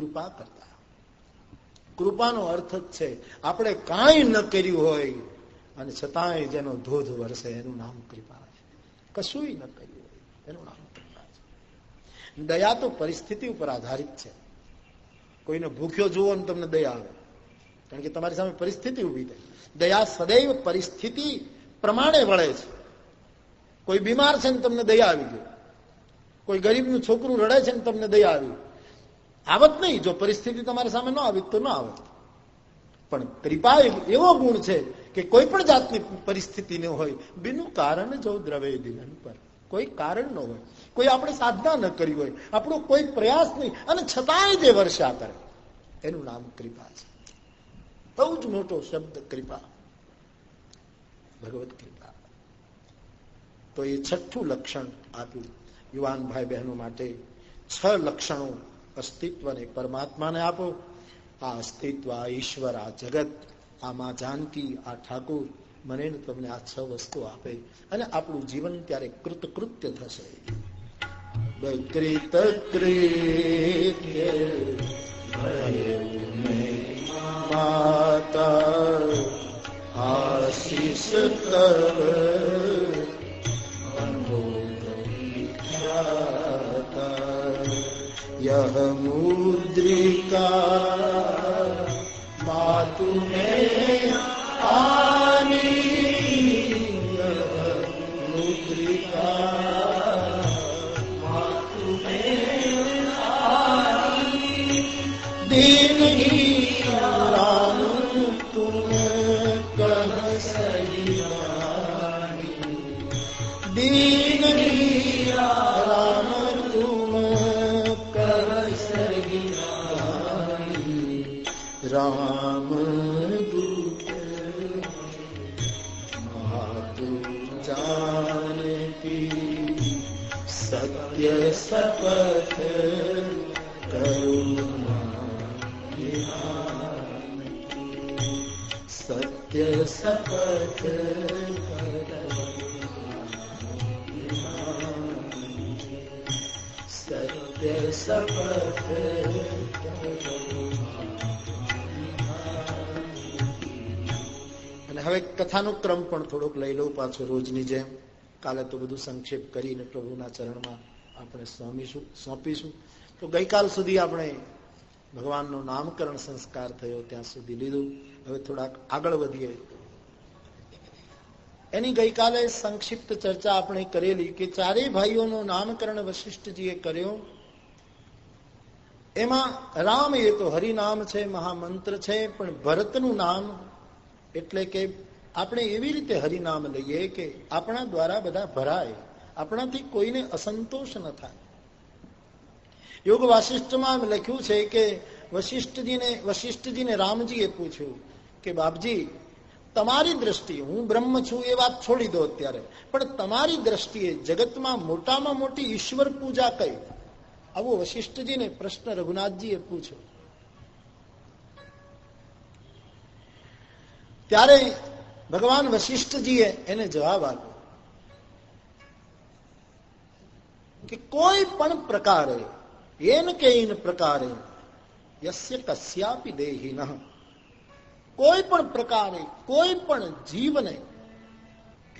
કૃપા કરતા. કૃપાનો અર્થ જ છે, આપણે કાંઈ ન કર્યું હોય અને છતાંય જેનો ધોધ વરસે એનું નામ કૃપા છે. કશું ન કર્યું હોય એનું નામ કૃપા છે. દયા તો પરિસ્થિતિ ઉપર આધારિત છે. કોઈને ભૂખ્યો જુઓ ને તમને દયા આવે. કારણ કે તમારી સામે પરિસ્થિતિ ઊભી થાય. દયા સદૈવ પરિસ્થિતિ પ્રમાણે વળે છે. કોઈ બીમાર છે ને તમને દયા આવી ગયો કોઈ ગરીબનું છોકરું રડે છે ને તમને દયા આવી આવત નહીં. જો પરિસ્થિતિ તમારી સામે ન આવી તો ન આવે પણ કૃપા એવો ગુણ છે કે કોઈ પણ જાતની પરિસ્થિતિ ન હોય, બિનું કારણ જો દ્રવે દિન પર. કોઈ કારણ ન હોય. કોઈ આપણે સાધના ન કરી હોય. આપણો કોઈ પ્રયાસ નહીં. અને છતાંય જે વર્ષા કરે. એનું નામ કૃપા છે. બહુ જ મોટો શબ્દ કૃપા. ભગવત કૃપા. તો એ છઠ્ઠું લક્ષણ આપ્યું. યુવાન ભાઈ બહેનો માટે છ લક્ષણો અસ્તિત્વને પરમાત્માને આપો. આ અસ્તિત્વ, આ ઈશ્વર, આ જગત આ મા જાનકી, આ ઠાકુર, મને તમને આ છ વસ્તુ આપે. અને આપણું જીવન ત્યારે કૃતકૃત્ય થશે. કૃત કૃત્ય માતા, આશીષ यह मुद्रिका मातु में आनी સત્ય સપથ કરુણા સત્ય સપથ સત્ય સપથ હવે કથાનો ક્રમ પણ થોડોક લઈ લઉં પાછો રોજની જેમ. કાલે તો બધું સંક્ષેપ કરીને પ્રભુના ચરણમાં આપણે સોંપીશું સોંપીશું. તો ગઈકાલ સુધી આપણે ભગવાનનો નામકરણ સંસ્કાર થયો ત્યાં સુધી લીધું. હવે થોડાક આગળ વધીએ. એની ગઈકાલે સંક્ષિપ્ત ચર્ચા આપણે કરેલી કે ચારેય ભાઈઓનું નામકરણ વશિષ્ઠજીએ કર્યો. એમાં રામ એ તો હરિનામ છે, મહામંત્ર છે, પણ ભરતનું નામ એટલે કે આપણે એવી રીતે હરિનામ લઈએ કે આપણા દ્વારા બધા ભરાય. આપણાથી કોઈને અસંતોષ ન થાય. યોગ વાસિષ્ઠમાં લખ્યું છે કે વશિષ્ઠજીને વશિષ્ઠજીને રામજીએ પૂછ્યું કે, બાપજી, તમારી દ્રષ્ટિએ હું બ્રહ્મ છું, એ વાત છોડી દો અત્યારે. પણ તમારી દ્રષ્ટિએ જગતમાં મોટામાં મોટી ઈશ્વર પૂજા કઈ? આવો વશિષ્ઠજીને પ્રશ્ન રઘુનાથજીએ પૂછ્યો. ત્યારે ભગવાન વશિષ્ઠજીએ એને જવાબ આપ્યો કે કોઈ પણ પ્રકારે, એન કે ઇન પ્રકારે, યસ્ય કસ્યાપી દેહી કોઈ પણ પ્રકારે, કોઈ પણ જીવને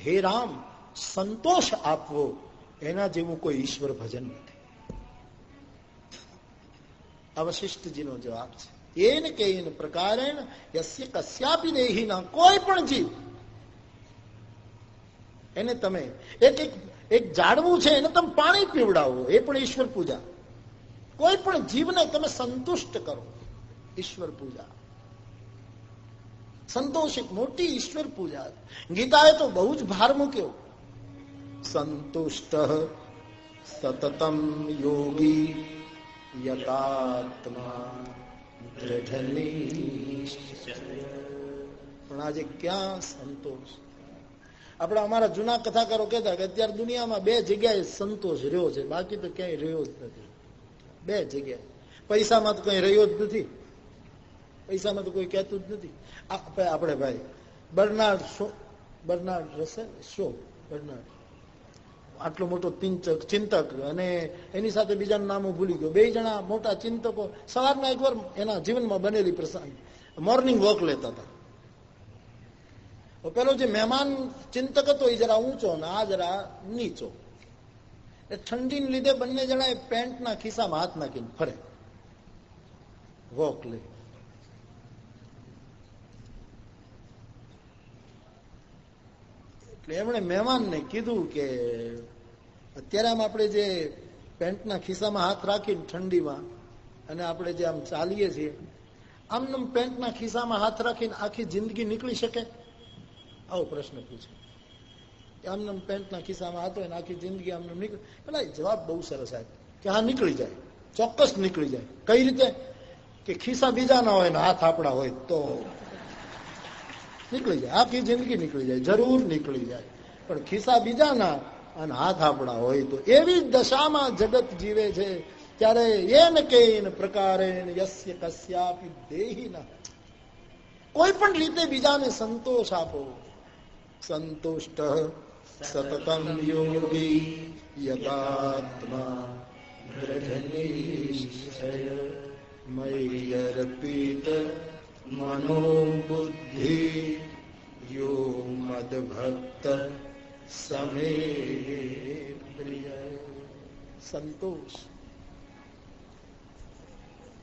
હે રામ સંતોષ આપવો, એના જેવું કોઈ ઈશ્વર ભજન નથી. અવશિષ્ટજીનો જવાબ છે. એન કે એન પ્રકારેણ યસ્ય કસ્યાપી દેહીના કોઈ પણ જીવ એને તમે એક એક ઝાડવું છે એને તમે પાણી પીવડાવો, એ પણ ઈશ્વર પૂજા. કોઈ પણ જીવને તમે સંતુષ્ટ કરો, ઈશ્વર પૂજા. સંતોષિત મોટી ઈશ્વર પૂજા. ગીતાએ તો બહુ જ ભાર મૂક્યો. સંતુષ્ટ સતતમ યોગી યતાત્મા. પણ આજે ક્યાં સંતોષ? આપણે અમારા જૂના કથાકારો કહેતા કે અત્યારે દુનિયામાં બે જગ્યાએ સંતોષ રહ્યો છે, બાકી તો ક્યાંય રહ્યો જ નથી. બે જગ્યાએ. પૈસામાં તો કઈ રહ્યો જ નથી. પૈસામાં તો કોઈ કહેતું જ નથી. આપણે ભાઈ, Bernard Shaw, Bernard Russell Shaw? Bernard. આટલો મોટો ચિંતક ચિંતક અને એની સાથે બીજાનું નામ ભૂલી ગયો. બે જણા મોટા ચિંતકો સવારના એકવાર એના જીવનમાં બનેલી પ્રસંગ. મોર્નિંગ વોક લેતા હતા. પેલો જે મહેમાન ચિંતક હતો એ જરા ઊંચો ને આ જરા નીચો. એ ઠંડીને લીધે બંને જણા પેન્ટના ખિસ્સામાં હાથ નાખીને ફરે. વોક લે. એટલે એમણે મહેમાનને કીધું કે અત્યારે આમ આપણે જે પેન્ટના ખિસ્સામાં હાથ રાખીને ઠંડીમાં અને આપણે જે આમ ચાલીએ છીએ આમને પેન્ટના ખિસ્સામાં હાથ રાખીને આખી જિંદગી નીકળી શકે? આવો પ્રશ્ન પૂછે. આમને પેન્ટના ખિસ્સામાં હાથ હોય આખી જિંદગી આમને નીકળી પેલા જવાબ બહુ સરસ સાહેબ કે હા, નીકળી જાય. ચોક્કસ નીકળી જાય. કઈ રીતે? કે ખિસ્સા બીજા ના હોય ને હાથ આપણા હોય તો. નીકળી જાય. આખી જિંદગી નીકળી જાય. જરૂર નીકળી જાય. પણ ખિસ્સા બીજાના અને હાથ આપણા હોય તો એવી દશામાં જગત જીવે છે, ત્યારે એન કેન પ્રકારે યસ્ય કસ્યાપી દેહી ના કોઈ પણ રીતે બીજાને સંતોષ આપો. સંતુષ્ટ સતતમ યોગી યદાત્મા મનોબુદ્ધિ યો મદભક્ત સંતોષ.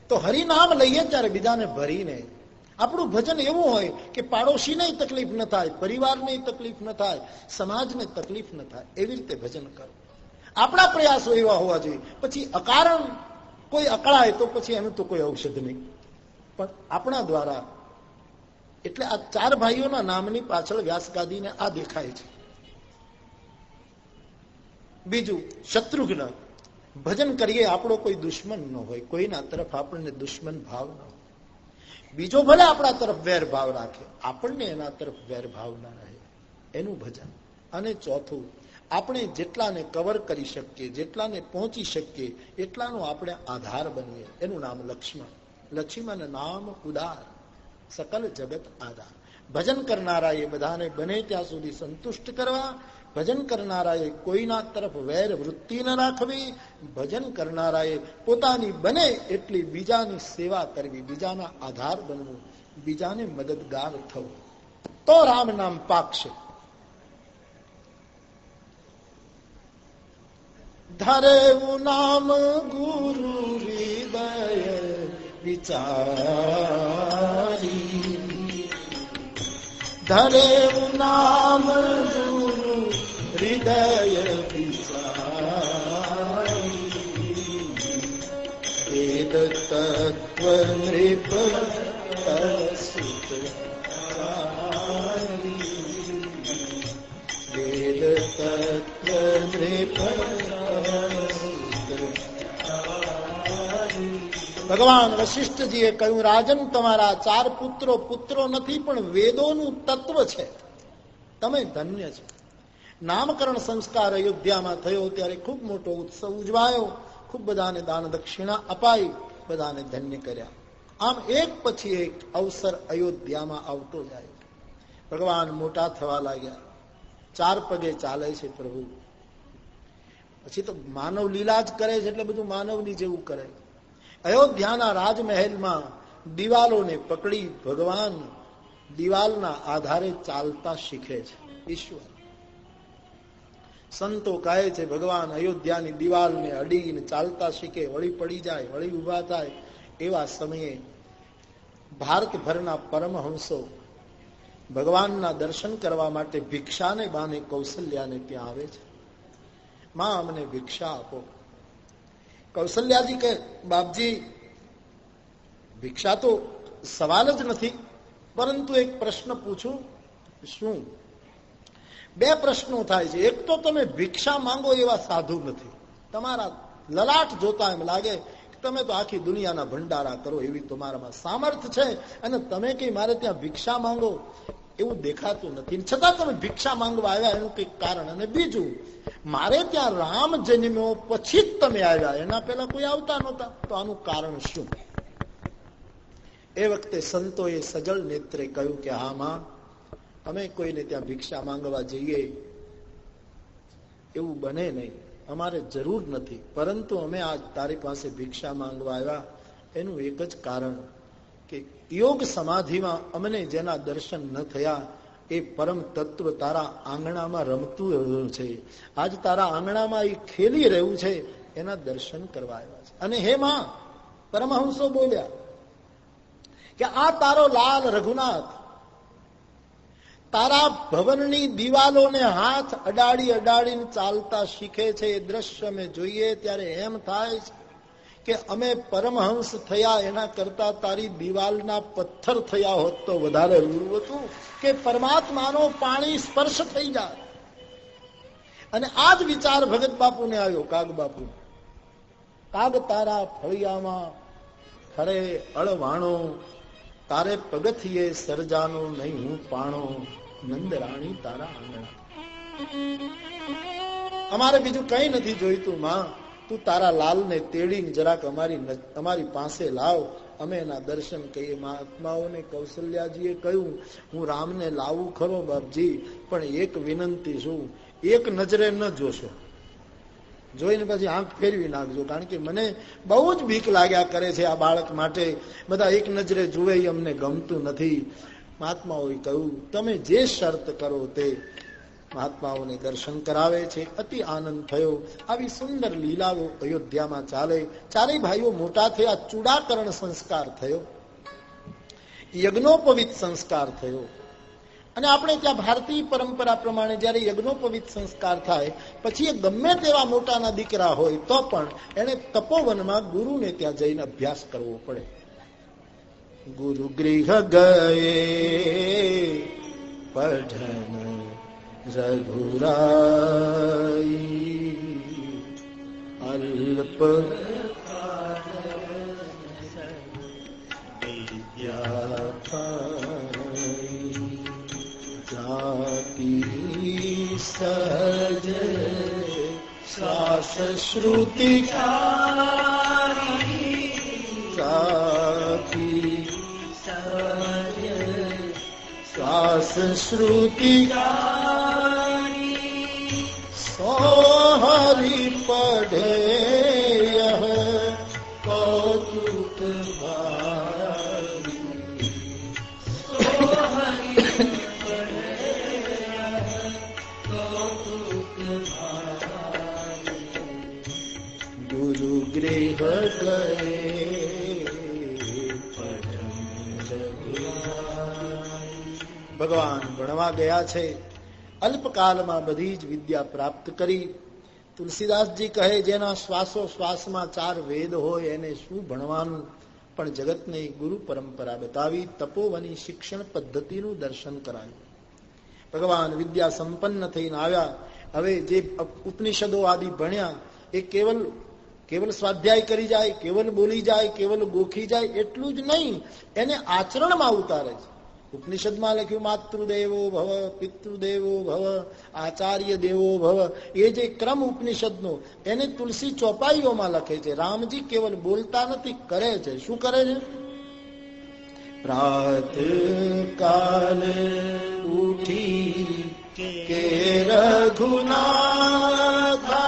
તો હરિનામ લઈએ ત્યારે બીજાને ભરીને. આપણું ભજન એવું હોય કે પાડોશીને તકલીફ ન થાય, પરિવારને તકલીફ ન થાય, સમાજને તકલીફ ન થાય, એવી રીતે ભજન કરો. આપણા પ્રયાસો એવા હોવા જોઈએ. પછી અકારણ કોઈ અકળાય તો પછી એનું તો કોઈ ઔષધ નહીં. પણ આપણા દ્વારા, એટલે આ ચાર ભાઈઓના નામની પાછળ વ્યાસગાદીને આ દેખાય છે. બીજું, શત્રુઘ્ન. ભજન કરીએ આપણો કોઈ દુશ્મન ન હોય, કોઈના તરફ આપણને દુશ્મન ભાવ ન હોય. બીજો ભલે આપણા તરફ વેર ભાવ રાખે, આપણને એના તરફ વેર ભાવ ના રહે. એનું ભજન. અને ચોથું, આપણે જેટલાને કવર કરી શકીએ, જેટલાને પહોંચી શકીએ, એટલાનો આપણે આધાર બનીએ. એનું નામ લક્ષ્મણ. લક્ષ્મણ નામ ઉદાર. સકલ જગત આધાર. ભજન કરનારા એ બધાને બને ત્યાં સુધી સંતુષ્ટ કરવા ભજન કરનારાએ કોઈના તરફ વેર વૃત્તિ ન રાખવી, ભજન કરનારાએ પોતાની બને એટલી બીજાની સેવા કરવી, બીજાના આધાર બનવું, બીજાને મદદગાર થવું. તો રામ નામ પાકશે ધરે નામ ગુરુ હૃદય વિચારી. ધરે નામ ગુરુ તત્વ નૃપ ભગવાન વશિષ્ઠજીએ કહ્યું, રાજન, તમારા ચાર પુત્રો પુત્રો નથી, પણ વેદોનું તત્વ છે. તમે ધન્ય છો. નામકરણ સંસ્કાર અયોધ્યામાં થયો ત્યારે ખૂબ મોટો ઉત્સવ ઉજવાયો. ખૂબ બધાને દાન દક્ષિણા અપાઈ, બધાને ધન્ય કર્યા. આમ એક પછી એક અવસર અયોધ્યામાં આવતો જાય. ભગવાન મોટા થવા લાગ્યા. ચાર પગે ચાલે છે પ્રભુ. પછી તો માનવ લીલા જ કરે છે એટલે બધું માનવની જેવું કરે. અયોધ્યાના રાજમહેલમાં દિવાલોને પકડી ભગવાન દિવાલના આધારે ચાલતા શીખે છે. ઈશ્વર. સંતો કહે છે, ભગવાન અયોધ્યાની દિવાલને અડીને ચાલતા શીખે, વળી પડી જાય, વળી ઊભા થાય. એવા સમયે ભારતભરના પરમહંસો ભગવાનના દર્શન કરવા માટે ભિક્ષાને બાને કૌશલ્યાને ત્યાં આવે છે. માં, અમને ભિક્ષા આપો. કૌશલ્યાજી કે બાપજી, ભિક્ષા તો સવાલ જ નથી, પરંતુ એક પ્રશ્ન પૂછું, શું બે પ્રશ્નો થાય છે. એક તો તમે ભિક્ષા માંગો એવા સાધુ નથી. તમારા લલાટ જોતા એમ લાગે તમે તો આખી દુનિયાના ભંડારા કરો એવી તમારામાં સામર્થ છે અને તમે કઈ મારે ત્યાં ભિક્ષા માંગો એવું દેખાતું નથી. છતાં તમે ભિક્ષા માંગવા આવ્યા એનું કંઈક કારણ અને બીજું, મારે ત્યાં રામ જન્મ્યો પછી જ તમે આવ્યા. એના પહેલા કોઈ આવતા નહોતા. તો આનું કારણ શું? એ વખતે સંતોએ સજળ નેત્રે કહ્યું કે, હા, માં અમે કોઈને ત્યાં ભિક્ષા માંગવા જઈએ એવું બને નહીં. અમારે જરૂર નથી. પરંતુ અમે આજ તારી પાસે ભિક્ષા માંગવા આવ્યા. એનું એક જ કારણ કે યોગ સમાધિમાં અમને જેના દર્શન ન થયા, એ પરમ તત્વ તારા આંગણામાં રમતું રહ્યું છે. આજ તારા આંગણામાં એ ખેલી રહ્યું છે. એના દર્શન કરવા આવ્યા છે. અને હે માં, પરમહંસો બોલ્યા કે આ તારો લાલ રઘુનાથ તારા ભવનની દિવાલોને હાથ અડાડી અડાડીને ચાલતા શીખે છે એ દ્રશ્ય અમે જોઈએ ત્યારે એમ થાય છે કે અમે પરમહંસ થયા એના કરતા તારી દિવાલના પથ્થર થયા હોત તો વધારે રૂરું હતું કે પરમાત્માનો પાણી સ્પર્શ થઈ જાય. અને આ જ વિચાર ભગત બાપુને આવ્યો, કાગ બાપુ કાગ તારા ફળિયામાં ખરે અળવાણો, તારે પગથિયે સર્જાનો નહીં હું પાણો. નંદરાણી તારા આંગણા. અમારે બીજું કઈ નથી જોઈતું, માં. તું તારા લાલને તેડીને જરાક અમારી અમારી પાસે લાવ. અમે એના દર્શન કહીએ. મહાત્માઓને કૌશલ્યાજીએ કહ્યું, હું રામને લાવું ખરો બાપજી, પણ એક વિનંતી શું એક નજરે ન જોશો. જોઈને પછી આંખ ફેરવી નાખજો, કારણ કે મને બહુ જ બીક લાગ્યા કરે છે આ બાળક માટે. બધા એક નજરે જુએ અમને ગમતું નથી. મહાત્માઓએ કહ્યું, તમે જે શરત કરો તે મહાત્માઓને દર્શન કરાવે છે. અતિ આનંદ થયો. આવી સુંદર લીલાઓ અયોધ્યામાં ચાલે. ચારેય ભાઈઓ મોટા થયા. ચૂડાકરણ સંસ્કાર થયો. યજ્ઞોપવિત સંસ્કાર થયો. અને આપણે ત્યાં ભારતીય પરંપરા પ્રમાણે જયારે યજ્ઞોપવિત સંસ્કાર થાય, પછી એ ગમે તેવા મોટાના દીકરા હોય, તો પણ એને તપોવનમાં ગુરુને ત્યાં જઈને અભ્યાસ કરવો પડે. ગુરુ ગૃહ ગયે પઢન રઘુરાઈ અલ્પ જાતિ સજ શ્વાસ શ્રુતિ જાતિ વ્યાસ શ્રુતિ સોહરી પડે ભણવા ગયા છે. અલ્પકાલમાં બધી જ વિદ્યા પ્રાપ્ત કરી. તુલસીદાસજી કહે, જેના શ્વાસો શ્વાસમાં ચાર વેદ હોય, એને શું ભણવાનું? પણ જગતને ગુરુ પરંપરા બતાવી, તપોવની શિક્ષણ પદ્ધતિનું દર્શન કરાયું. ભગવાન વિદ્યા સંપન્ન થઈને આવ્યા. હવે જે ઉપનિષદો આદિ ભણ્યા, એ કેવલ કેવલ સ્વાધ્યાય કરી જાય, કેવલ બોલી જાય, કેવલ ગોખી જાય, એટલું જ નહીં. એને આચરણમાં ઉતારે છે. ઉપનિષદમાં લખ્યું, માતૃદેવો ભવ, પિતૃદેવો ભવ આચાર્ય દેવો ભવ. એ જે ક્રમ ઉપનિષદનો, એને તુલસી ચોપાઈઓમાં લખે છે. રામજી કેવલ બોલતા નથી, કરે છે. શું કરે છે? પ્રાત કાલ ઉઠી કે રઘુનાથા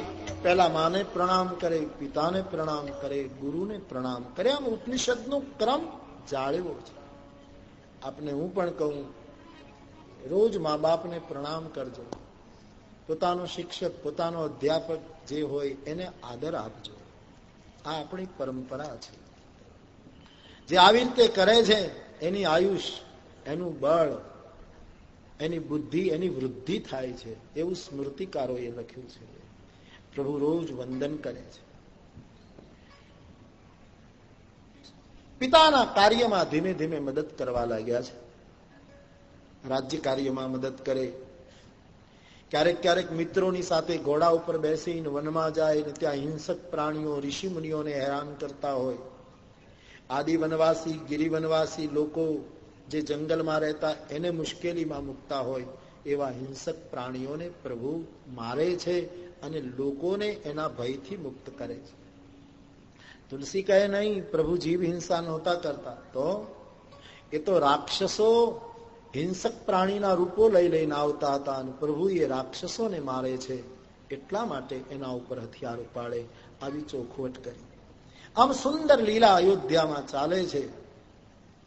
પેલા માને પ્રણામ કરે, પિતાને પ્રણામ કરે, ગુરુને પ્રણામ કરે. આમ ઉપનિષદ નો ક્રમ જાળવો છે. આપને હું પણ કહું, રોજ મા બાપને પ્રણામ કરજો. પોતાનો શિક્ષક, પોતાનો અધ્યાપક જે હોય એને આદર આપજો. આ આપણી પરંપરા છે. જે આવી રીતે કરે છે, એની આયુષ, એનું બળ, એની બુદ્ધિ, એની વૃદ્ધિ થાય છે. એવું સ્મૃતિકારોએ લખ્યું છે. પ્રભુ રોજ વંદન કરે છે. પિતાના કાર્યમાં ધીમે ધીમે મદદ કરવા લાગ્યા છે. રાજ્ય કાર્યમાં મદદ કરે. ક્યારેક ક્યારેક મિત્રોની સાથે ઘોડા ઉપર બેસીને વનમાં જાય ને ત્યાં હિંસક પ્રાણીઓ, ઋષિ મુનિઓને હેરાન કરતા હોય. આદિ વનવાસી, ગિરી લોકો જે જંગલમાં રહેતા એને મુશ્કેલીમાં મૂકતા હોય, એવા હિંસક પ્રાણીઓને પ્રભુ મારે છે અને લોકોને એના ભયથી મુક્ત કરે છે. તુલસી કહે નહીં, પ્રભુ જીવ હિંસા નહોતા કરતા. તો? એ તો રાક્ષસો હિંસક પ્રાણીના રૂપો લઈ લઈને આવતા હતા અને પ્રભુ એ રાક્ષસોને મારે છે એટલા માટે એના ઉપર હથિયાર ઉપાડે આવી ચોખવટ કરી. આમ સુંદર લીલા અયોધ્યામાં ચાલે છે.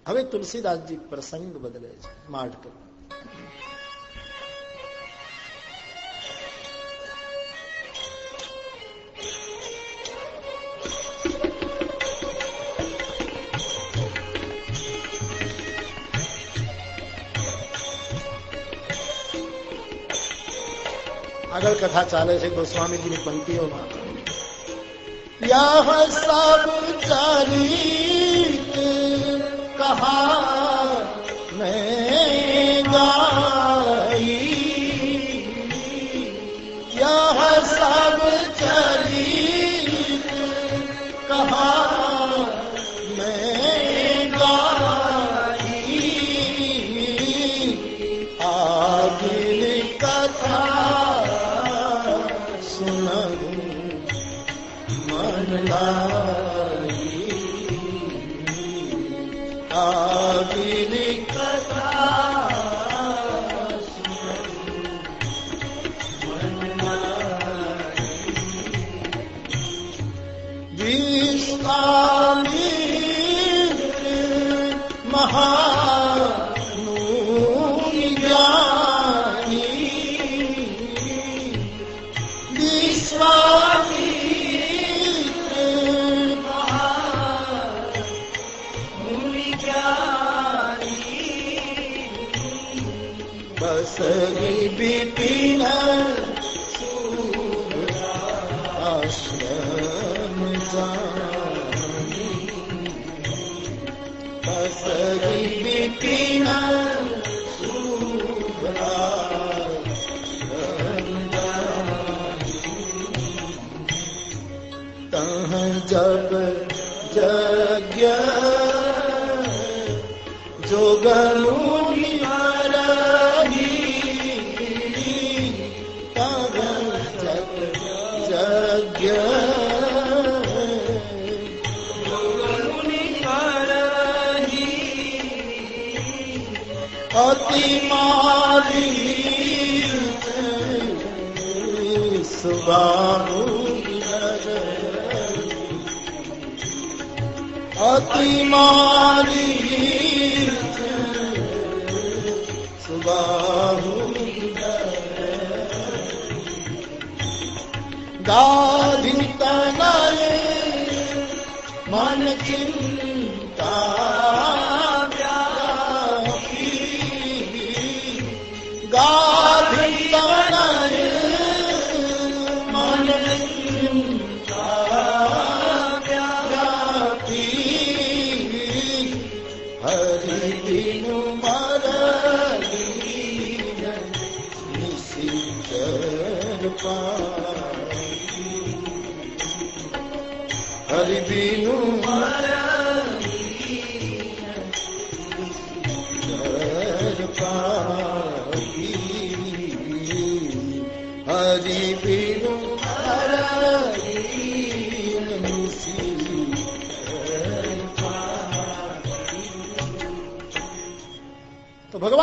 હવે તુલસીદાસજી પ્રસંગ બદલે છે માઢ કરી આગળ કથા ચાલે છે ગોસ્વામીજીની પંક્તિઓમાં. યહ સબ ચરિત કહા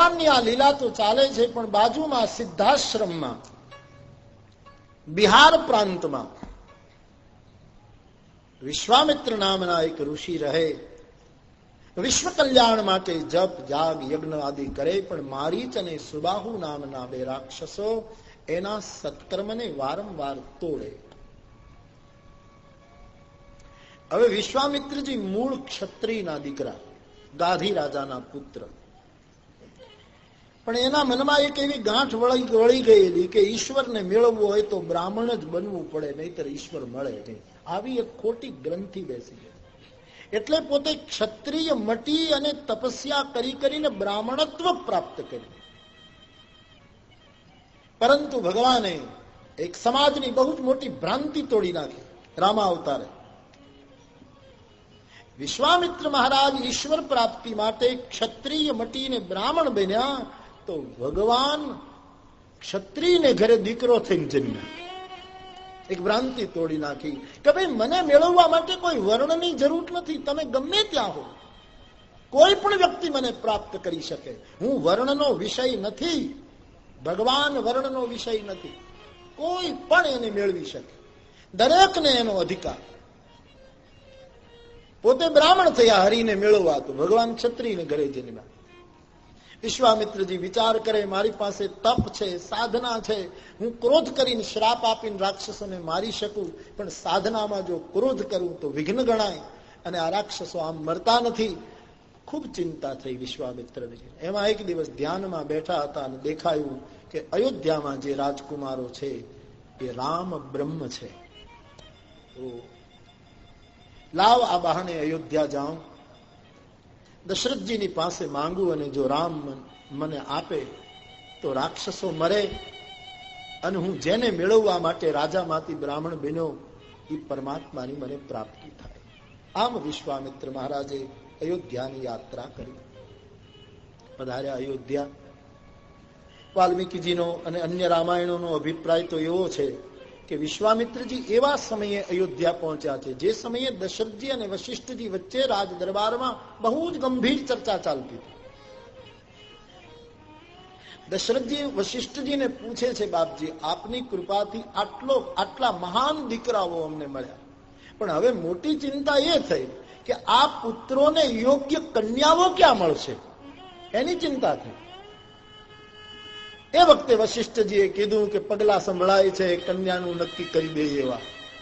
ભગવાનની આ લીલા તો ચાલે છે, પણ બાજુમાં સિદ્ધાશ્રમમાં, બિહાર પ્રાંતમાં, વિશ્વામિત્ર નામના એક ઋષિ રહે. વિશ્વ કલ્યાણ માટે જપ, જાગ, યજ્ઞ આદિ કરે, પણ મારીચ અને સુબાહુ નામના બે રાક્ષસો એના સત્કર્મને વારંવાર તોડે. હવે વિશ્વામિત્રજી મૂળ ક્ષત્રિયના દીકરા, ગાધી રાજાના પુત્ર. પણ એના મનમાં એક એવી ગાંઠ વળી વળી ગયેલી કે ઈશ્વરને મેળવવો હોય તો બ્રાહ્મણ જ બનવું પડે, નહીતર ઈશ્વર મળે નહીં. આવી એક ખોટી ગ્રંથિ બેસી ગઈ. એટલે પોતે ક્ષત્રિય મટી અને તપસ્યા કરી કરીને બ્રાહ્મણત્વ પ્રાપ્ત કર્યું પરંતુ ભગવાને એક સમાજની બહુ જ મોટી ભ્રાંતિ તોડી નાખી રામા અવતારે વિશ્વામિત્ર મહારાજ ઈશ્વર પ્રાપ્તિ માટે ક્ષત્રિય મટીને બ્રાહ્મણ બન્યા તો ભગવાન ક્ષત્રિયને ઘરે દીકરો થઈને જન્મ્યા. એક ભ્રાંતિ તોડી નાખી કે ભાઈ, મને મેળવવા માટે કોઈ વર્ણની જરૂર નથી. તમે ગમે ત્યાં હો. કોઈ પણ વ્યક્તિ મને પ્રાપ્ત કરી શકે. હું વર્ણનો વિષય નથી. ભગવાન વર્ણનો વિષય નથી. કોઈ પણ એને મેળવી શકે. દરેકને એનો અધિકાર. પોતે બ્રાહ્મણ થયા, હરિને મેળવવા તો ભગવાન ક્ષત્રિયને ઘરે જન્મ્યા. વિશ્વામિત્રજી, વિચાર કરે, મારી પાસે તપ છે, સાધના છે. હું ક્રોધ કરીને શ્રાપ આપીને રાક્ષસોને મારી શકું, પણ સાધનામાં જો ક્રોધ કરું તો વિઘ્ન ગણાય અને આ રાક્ષસો આમ મરતા નથી. ખૂબ ચિંતા થઈ વિશ્વામિત્રજી. એમાં એક દિવસ ધ્યાનમાં બેઠા હતા અને દેખાયું કે અયોધ્યામાં જે રાજકુમારો છે, એ રામ બ્રહ્મ છે. લાવ આ બહાને અયોધ્યા જાઉં. દશરથજીની પાસે માંગુ અને જો રામ મને આપે, તો રાક્ષસો મરે અને હું જેને મેળવવા માટે રાજામાંથી બ્રાહ્મણ બન્યો એ પરમાત્માની મને પ્રાપ્તિ થાય. આમ વિશ્વામિત્ર મહારાજે અયોધ્યાની યાત્રા કરી. પધાર્યા અયોધ્યા. વાલ્મીકીજીનો અને અન્ય રામાયણોનો અભિપ્રાય તો એવો છે કે વિશ્વામિત્રજી એવા સમયે અયોધ્યા પહોંચ્યા છે. જે સમયે દશરથજી અને વશિષ્ઠજી વચ્ચે રાજ દરબારમાં બહુ જ ગંભીર ચર્ચા ચાલતી હતી. દશરથજી વશિષ્ઠજીને પૂછે છે, બાપજી, આપની કૃપાથી આટલો, આટલા મહાન દીકરાઓ અમને મળ્યા. પણ હવે મોટી ચિંતા એ થઈ કે આ પુત્રોને યોગ્ય કન્યાઓ ક્યાં મળશે? એની ચિંતા થઈ. એ વખતે વશિષ્ઠજીએ કીધું કે પગલા સંભળાય છે કન્યાનું નક્કી કરી દે એવા.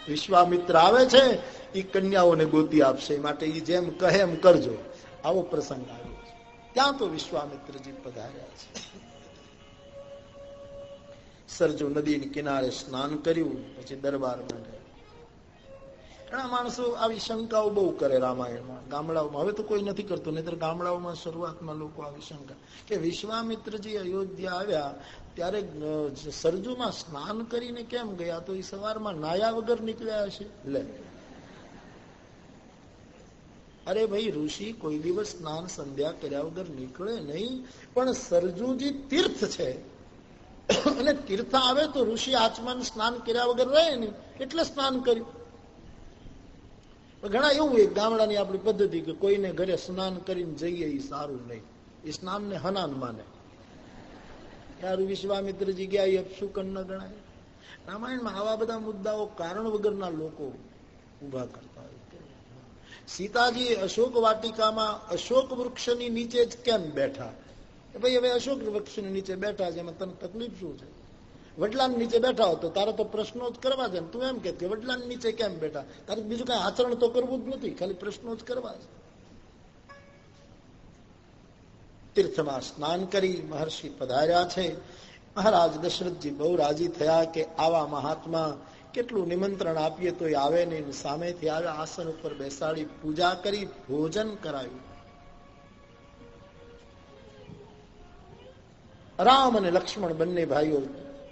વિશ્વામિત્ર આવે છે એ કન્યાઓને ગોતી આપશે. માટે એ જેમ કહે એમ કરજો. આવો પ્રસંગ આવ્યો છે. ત્યાં તો વિશ્વામિત્રજી પધાર્યા છે. સરજુ નદી કિનારે સ્નાન કર્યું, પછી દરબારમાં ગયા ઘણા માણસો આવી શંકાઓ બહુ કરે રામાયણમાં. ગામડાઓમાં. હવે તો કોઈ નથી કરતું, નહીતર ગામડાઓમાં શરૂઆતમાં લોકો આવી શંકા. કે વિશ્વામિત્રજી અયોધ્યા આવ્યા, ત્યારે સરજુમાં સ્નાન કરીને કેમ ગયા? તો એ સવારમાં નાયા વગર નીકળ્યા હશે? લે. અરે ભાઈ, ઋષિ કોઈ દિવસ સ્નાન સંધ્યા કર્યા વગર નીકળે નહીં, પણ સરજુજી તીર્થ છે. અને તીર્થ આવે તો ઋષિ આચમન સ્નાન કર્યા વગર રહે નહીં. એટલે સ્નાન કર્યું. ઘણા એવું એક ગામડાની આપણી પદ્ધતિ કે કોઈને ઘરે સ્નાન કરીને જઈએ એ સારું નહીં. એ સ્નાનને હનાન માને. યાર વિશ્વામિત્રજી ગયા એ અપશુકન ન ગણાય. રામાયણમાં આવા બધા મુદ્દાઓ કારણ વગરના લોકો ઊભા કરતા હોય સીતાજી અશોક વાટિકામાં અશોક વૃક્ષની નીચે જ કેમ બેઠા? ભાઈ હવે અશોક વૃક્ષની નીચે બેઠા છે, એમાં તને તકલીફ શું છે? વડલાન નીચે બેઠા હો તો તારે તો પ્રશ્નો જ કરવા છે તું એમ કે વડલાન નીચે કેમ બેઠા? તારે બીજું કઈ આચરણ તો કરવું જ નથી, ખાલી પ્રશ્નો જ કરવા છે. તીર્થમાં સ્નાન કરી મહર્ષિ પધાર્યા છે. મહારાજ દશરથજી બહુ રાજી થયા કે આવા મહાત્મા કેટલું નિમંત્રણ આપીએ તો આવે નહીં સામેથી આવે આસન ઉપર બેસાડી પૂજા કરી, ભોજન કરાવ્યું. રામ અને લક્ષ્મણ બંને ભાઈઓ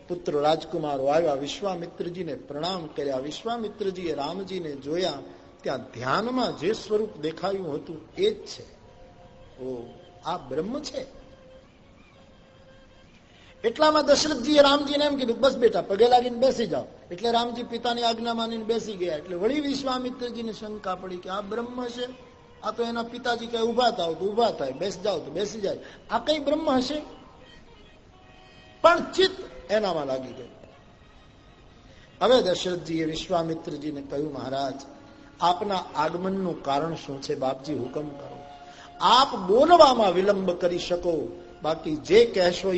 પુત્ર રાજકુમારો આવ્યા, વિશ્વામિત્રજીને પ્રણામ કર્યા. વિશ્વામિત્રજીએ રામજીને જોયા, ત્યાં ધ્યાનમાં જે સ્વરૂપ દેખાયું હતું એ જ છે. ઓ, આ બ્રહ્મ છે? એટલામાં દશરથજીએ રામજીને એમ કીધું, બસ બેટા, પગે લાગીને બેસી જાઓ. એટલે રામજી પિતાની આજ્ઞા માનીને બેસી ગયા. એટલે વળી વિશ્વામિત્રજીને શંકા પડી કે આ બ્રહ્મ છે? આ તો એના પિતાજી કઈ ઊભા થાવ તો ઊભા થાય, બેસ જાઓ તો બેસી જાય. આ કઈ બ્રહ્મ હશે? પણ ચિત્ત એનામાં લાગી ગયો હવે દશરથજીએ વિશ્વામિત્રજીને કહ્યું, મહારાજ, આપના આગમનનું કારણ શું છે? બાપજી, હુકમ કરો. આપ બોલવામાં વિલંબ કરી શકો. બાકી જે કહેશો